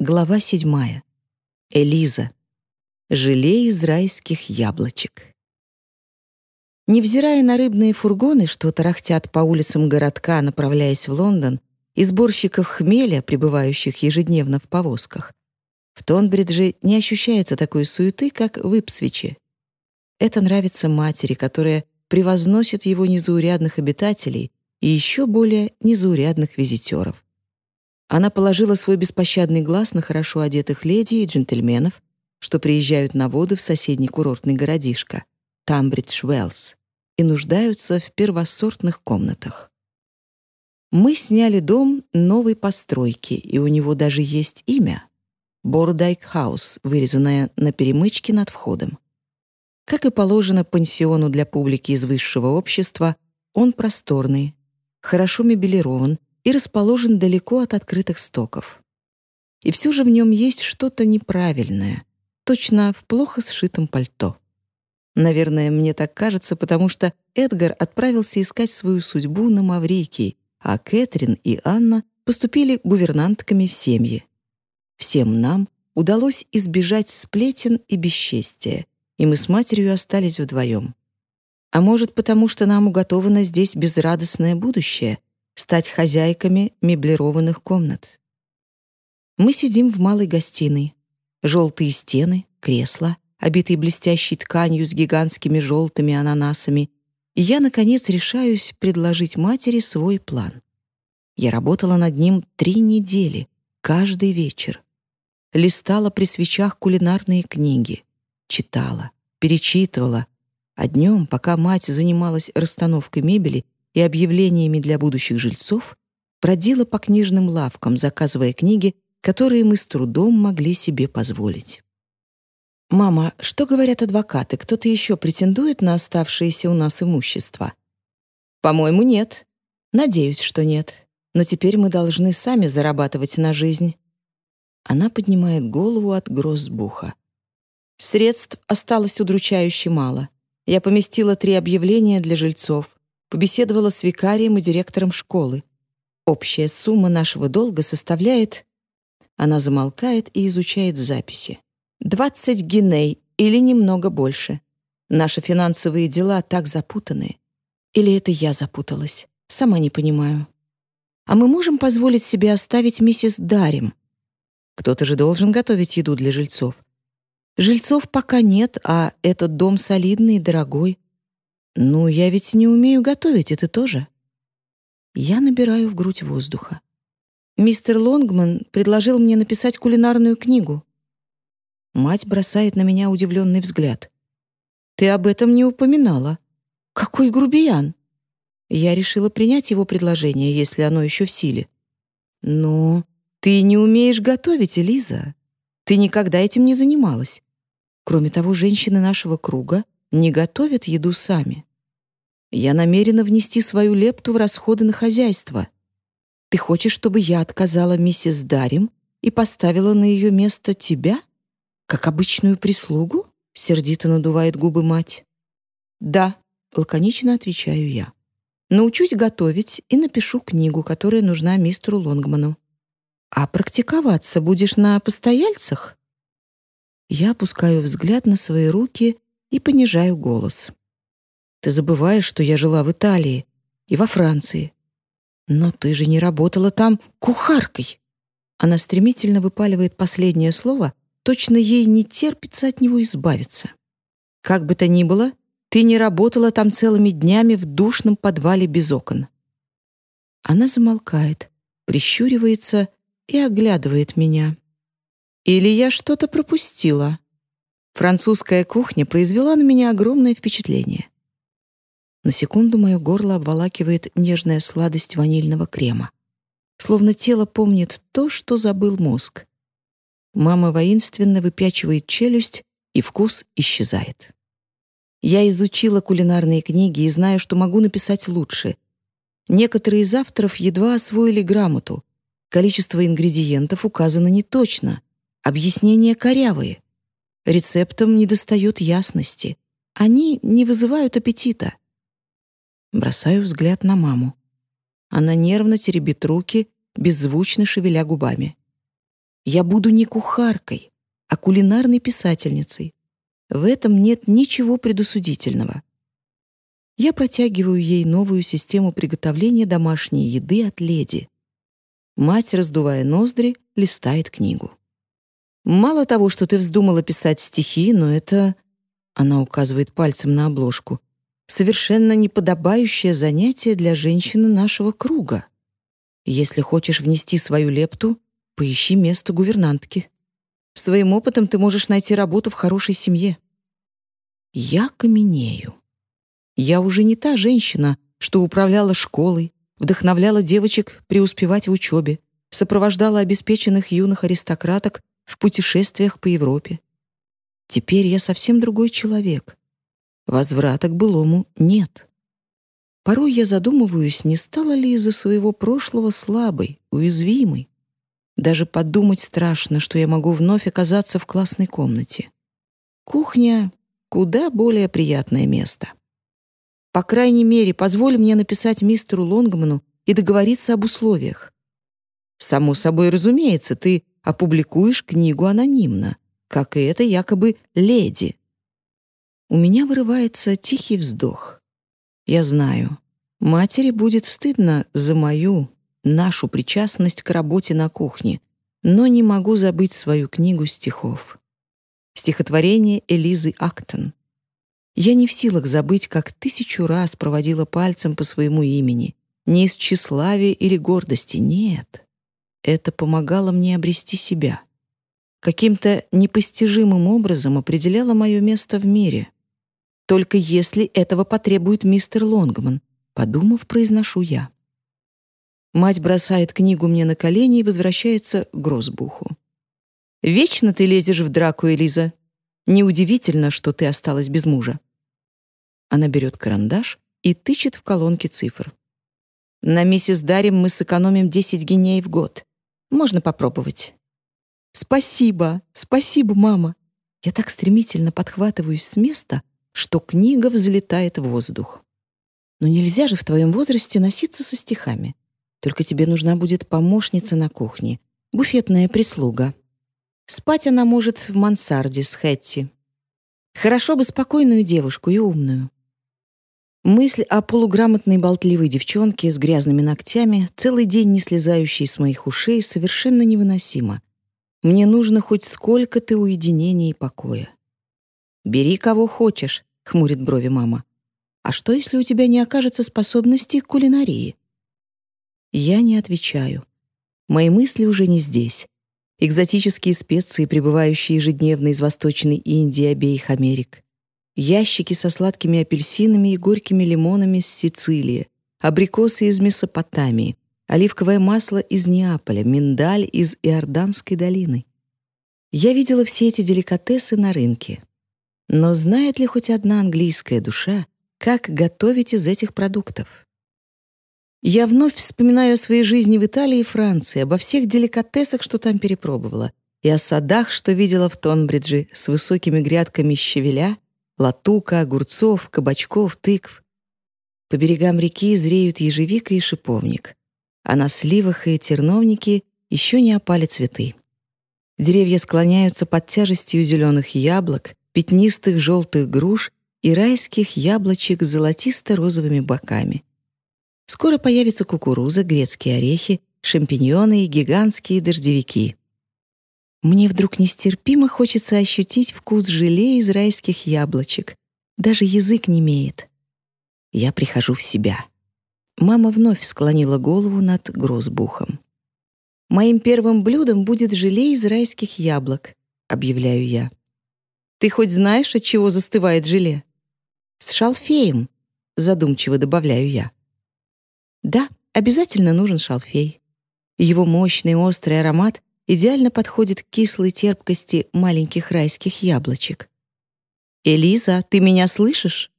Глава седьмая. Элиза. Желе из райских яблочек. Невзирая на рыбные фургоны, что тарахтят по улицам городка, направляясь в Лондон, и сборщиков хмеля, прибывающих ежедневно в повозках, в Тонбридже не ощущается такой суеты, как в Ипсвиче. Это нравится матери, которая превозносит его незаурядных обитателей и еще более незаурядных визитеров. Она положила свой беспощадный глаз на хорошо одетых леди и джентльменов, что приезжают на воды в соседний курортный городишко, Тамбридж-Уэллс, и нуждаются в первосортных комнатах. Мы сняли дом новой постройки, и у него даже есть имя — Бордайк Хаус, вырезанное на перемычке над входом. Как и положено пансиону для публики из высшего общества, он просторный, хорошо мебелирован и расположен далеко от открытых стоков. И все же в нем есть что-то неправильное, точно в плохо сшитом пальто. Наверное, мне так кажется, потому что Эдгар отправился искать свою судьбу на Маврикии, а Кэтрин и Анна поступили гувернантками в семьи. Всем нам удалось избежать сплетен и бесчестия, и мы с матерью остались вдвоем. А может, потому что нам уготовано здесь безрадостное будущее — стать хозяйками меблированных комнат. Мы сидим в малой гостиной. Желтые стены, кресла, обитые блестящей тканью с гигантскими желтыми ананасами, и я, наконец, решаюсь предложить матери свой план. Я работала над ним три недели, каждый вечер. Листала при свечах кулинарные книги, читала, перечитывала, а днем, пока мать занималась расстановкой мебели и объявлениями для будущих жильцов, бродила по книжным лавкам, заказывая книги, которые мы с трудом могли себе позволить. «Мама, что говорят адвокаты? Кто-то еще претендует на оставшееся у нас имущество?» «По-моему, нет. Надеюсь, что нет. Но теперь мы должны сами зарабатывать на жизнь». Она поднимает голову от грозбуха. Средств осталось удручающе мало. Я поместила три объявления для жильцов, побеседовала с викарием и директором школы. Общая сумма нашего долга составляет... Она замолкает и изучает записи. «Двадцать гиней или немного больше. Наши финансовые дела так запутаны. Или это я запуталась? Сама не понимаю. А мы можем позволить себе оставить миссис Дарим? Кто-то же должен готовить еду для жильцов. Жильцов пока нет, а этот дом солидный и дорогой. Ну, я ведь не умею готовить, это тоже. Я набираю в грудь воздуха. Мистер Лонгман предложил мне написать кулинарную книгу. Мать бросает на меня удивленный взгляд. «Ты об этом не упоминала. Какой грубиян!» Я решила принять его предложение, если оно еще в силе. «Но ты не умеешь готовить, Элиза. Ты никогда этим не занималась. Кроме того, женщины нашего круга не готовят еду сами. Я намерена внести свою лепту в расходы на хозяйство. Ты хочешь, чтобы я отказала миссис Дарим и поставила на ее место тебя? Как обычную прислугу? Сердито надувает губы мать. Да, лаконично отвечаю я. Научусь готовить и напишу книгу, которая нужна мистеру Лонгману. А практиковаться будешь на постояльцах? Я опускаю взгляд на свои руки и понижаю голос. «Ты забываешь, что я жила в Италии и во Франции. Но ты же не работала там кухаркой!» Она стремительно выпаливает последнее слово, точно ей не терпится от него избавиться. «Как бы то ни было, ты не работала там целыми днями в душном подвале без окон». Она замолкает, прищуривается и оглядывает меня. Или я что-то пропустила? Французская кухня произвела на меня огромное впечатление. На секунду мое горло обволакивает нежная сладость ванильного крема. Словно тело помнит то, что забыл мозг. Мама воинственно выпячивает челюсть, и вкус исчезает. Я изучила кулинарные книги и знаю, что могу написать лучше. Некоторые из авторов едва освоили грамоту. Количество ингредиентов указано неточно. Объяснения корявые. Рецептам недостает ясности. Они не вызывают аппетита. Бросаю взгляд на маму. Она нервно теребит руки, беззвучно шевеля губами. Я буду не кухаркой, а кулинарной писательницей. В этом нет ничего предусудительного. Я протягиваю ей новую систему приготовления домашней еды от леди. Мать, раздувая ноздри, листает книгу. «Мало того, что ты вздумала писать стихи, но это...» Она указывает пальцем на обложку. «Совершенно неподобающее занятие для женщины нашего круга. Если хочешь внести свою лепту, поищи место гувернантки. Своим опытом ты можешь найти работу в хорошей семье». Я каменею. Я уже не та женщина, что управляла школой, вдохновляла девочек преуспевать в учебе, сопровождала обеспеченных юных аристократок в путешествиях по Европе. Теперь я совсем другой человек. Возврата к былому нет. Порой я задумываюсь, не стала ли из-за своего прошлого слабой, уязвимой. Даже подумать страшно, что я могу вновь оказаться в классной комнате. Кухня — куда более приятное место. По крайней мере, позволь мне написать мистеру Лонгману и договориться об условиях. Само собой разумеется, ты опубликуешь книгу анонимно, как и эта якобы леди. У меня вырывается тихий вздох. Я знаю, матери будет стыдно за мою, нашу причастность к работе на кухне, но не могу забыть свою книгу стихов. Стихотворение Элизы Актон. Я не в силах забыть, как тысячу раз проводила пальцем по своему имени. Не из тщеславия или гордости, нет. Это помогало мне обрести себя. Каким-то непостижимым образом определяло мое место в мире. Только если этого потребует мистер Лонгман, подумав, произношу я. Мать бросает книгу мне на колени и возвращается к Грозбуху. «Вечно ты лезешь в драку, Элиза. Неудивительно, что ты осталась без мужа». Она берет карандаш и тычет в колонки цифр. «На миссис Дарим мы сэкономим 10 гиней в год. Можно попробовать». «Спасибо, спасибо, мама». Я так стремительно подхватываюсь с места, что книга взлетает в воздух. Но нельзя же в твоем возрасте носиться со стихами. Только тебе нужна будет помощница на кухне, буфетная прислуга. Спать она может в мансарде с Хэтти. Хорошо бы спокойную девушку и умную. Мысль о полуграмотной болтливой девчонке с грязными ногтями, целый день не слезающей с моих ушей, совершенно невыносима. Мне нужно хоть сколько-то уединения и покоя. «Бери кого хочешь», — хмурит брови мама. «А что, если у тебя не окажется способности к кулинарии?» Я не отвечаю. Мои мысли уже не здесь. Экзотические специи, прибывающие ежедневно из Восточной Индии обеих Америк ящики со сладкими апельсинами и горькими лимонами с Сицилии, абрикосы из Месопотамии, оливковое масло из Неаполя, миндаль из Иорданской долины. Я видела все эти деликатесы на рынке. Но знает ли хоть одна английская душа, как готовить из этих продуктов? Я вновь вспоминаю о своей жизни в Италии и Франции, обо всех деликатесах, что там перепробовала, и о садах, что видела в Тонбридже с высокими грядками щавеля латука, огурцов, кабачков, тыкв. По берегам реки зреют ежевика и шиповник, а на сливах и терновнике еще не опали цветы. Деревья склоняются под тяжестью зеленых яблок, пятнистых желтых груш и райских яблочек с золотисто-розовыми боками. Скоро появится кукуруза, грецкие орехи, шампиньоны и гигантские дождевики. Мне вдруг нестерпимо хочется ощутить вкус желе из райских яблочек. Даже язык не имеет. Я прихожу в себя. Мама вновь склонила голову над грозбухом. «Моим первым блюдом будет желе из райских яблок», — объявляю я. «Ты хоть знаешь, от чего застывает желе?» «С шалфеем», — задумчиво добавляю я. «Да, обязательно нужен шалфей. Его мощный острый аромат идеально подходит к кислой терпкости маленьких райских яблочек. «Элиза, ты меня слышишь?»